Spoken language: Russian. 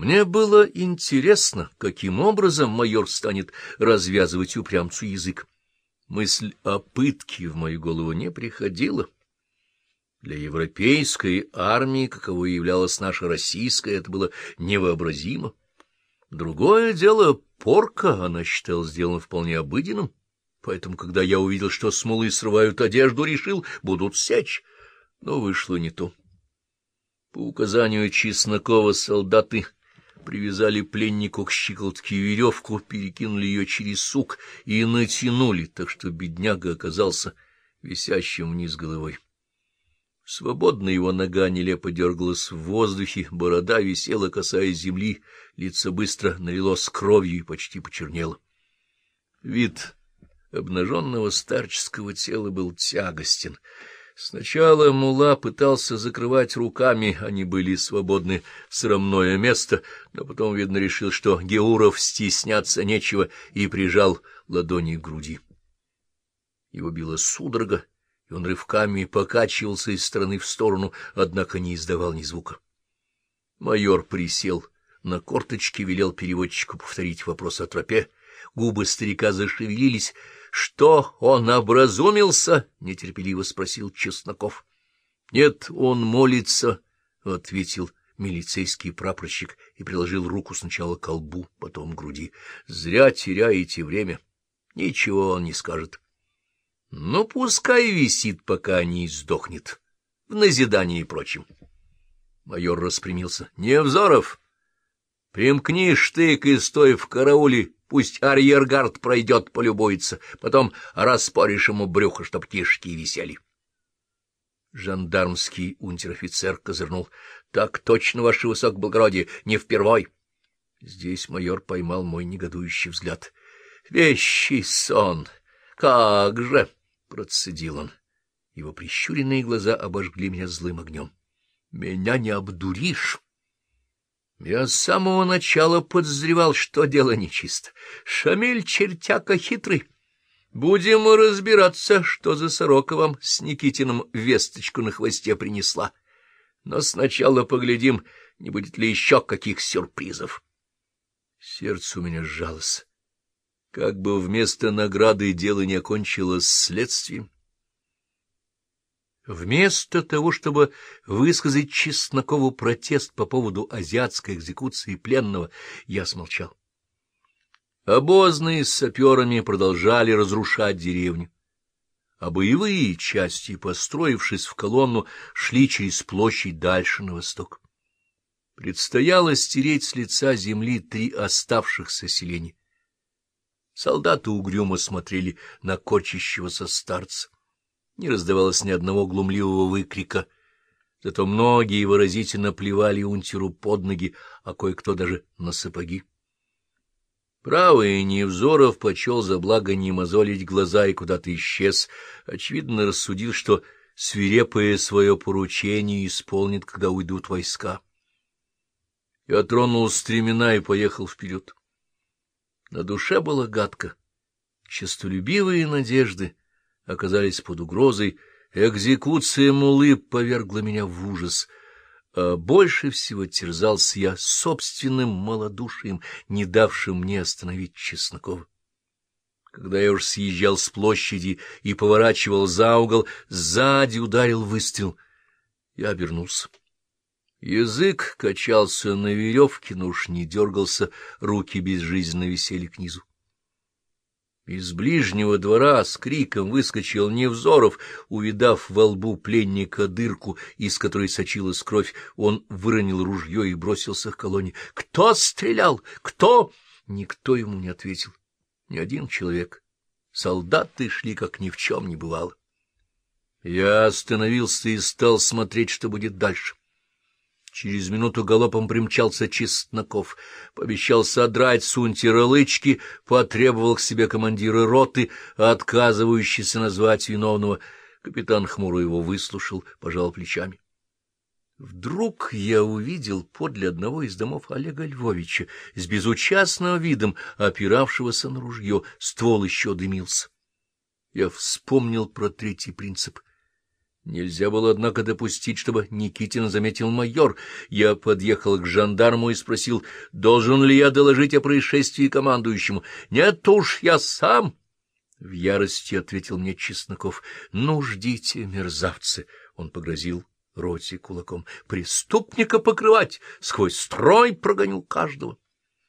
Мне было интересно, каким образом майор станет развязывать упрямцу язык. Мысль о пытке в мою голову не приходила. Для европейской армии, каковой являлась наша российская, это было невообразимо. Другое дело — порка, она считала сделан вполне обыденным, поэтому, когда я увидел, что смолы срывают одежду, решил, будут сечь, но вышло не то. По указанию Чеснокова солдаты привязали пленнику к щиколотке веревку, перекинули ее через сук и натянули, так что бедняга оказался висящим вниз головой. Свободная его нога нелепо дергалась в воздухе, борода висела, касаясь земли, лицо быстро налилось кровью и почти почернело. Вид обнаженного старческого тела был тягостен. Сначала мула пытался закрывать руками, они были свободны срамное место, но потом, видно, решил, что Геуров стесняться нечего, и прижал ладони к груди. Его била судорога, и он рывками покачивался из стороны в сторону, однако не издавал ни звука. Майор присел на корточки, велел переводчику повторить вопрос о тропе. Губы старика зашевелились. — Что, он образумился? — нетерпеливо спросил Чесноков. — Нет, он молится, — ответил милицейский прапорщик и приложил руку сначала к колбу, потом к груди. — Зря теряете время. Ничего он не скажет. — ну, пускай висит, пока не издохнет, в назидании и прочем. Майор распрямился. — Невзоров, примкни штык и стой в карауле, пусть арьергард пройдет, полюбуется, потом распоришь ему брюхо, чтоб кишки висели. Жандармский унтер-офицер козырнул. — Так точно, ваше высокоблагородие, не впервой. Здесь майор поймал мой негодующий взгляд. — Вещий сон! Как же! Процедил он. Его прищуренные глаза обожгли меня злым огнем. — Меня не обдуришь. Я с самого начала подозревал, что дело нечисто. Шамиль чертяка хитрый. Будем разбираться, что за сорока вам с Никитиным весточку на хвосте принесла. Но сначала поглядим, не будет ли еще каких сюрпризов. Сердце у меня сжалось как бы вместо награды дело не окончилось следствием. Вместо того, чтобы высказать Чеснокову протест по поводу азиатской экзекуции пленного, я смолчал. Обозные с саперами продолжали разрушать деревню, а боевые части, построившись в колонну, шли через площадь дальше на восток. Предстояло стереть с лица земли три оставшихся селения. Солдаты угрюмо смотрели на корчащегося старца. Не раздавалось ни одного глумливого выкрика. Зато многие выразительно плевали унтеру под ноги, а кое-кто даже на сапоги. Правый Невзоров почел за благо не мозолить глаза и куда-то исчез, очевидно рассудил, что свирепое свое поручение исполнит, когда уйдут войска. Я тронул стремена и поехал вперед. На душе было гадко. Честолюбивые надежды оказались под угрозой, экзекуция мулы повергла меня в ужас, а больше всего терзался я собственным малодушием, не давшим мне остановить Чеснокова. Когда я уж съезжал с площади и поворачивал за угол, сзади ударил выстрел. Я обернулся. Язык качался на веревке, но уж не дергался, руки безжизненно висели к низу. Из ближнего двора с криком выскочил Невзоров, увидав во лбу пленника дырку, из которой сочилась кровь, он выронил ружье и бросился к колонне. — Кто стрелял? Кто? Никто ему не ответил. Ни один человек. Солдаты шли, как ни в чем не бывало. Я остановился и стал смотреть, что будет дальше. Через минуту галопом примчался Чесноков, пообещал содрать с унтера лычки, потребовал к себе командира роты, отказывающийся назвать виновного. Капитан хмуро его выслушал, пожал плечами. Вдруг я увидел подле одного из домов Олега Львовича с безучастным видом, опиравшегося на ружье, ствол еще дымился. Я вспомнил про третий принцип — Нельзя было, однако, допустить, чтобы Никитин заметил майор. Я подъехал к жандарму и спросил, должен ли я доложить о происшествии командующему. — Нет уж, я сам. В ярости ответил мне Чесноков. — Ну, ждите, мерзавцы! — он погрозил роте кулаком. — Преступника покрывать! Сквозь строй прогоню каждого!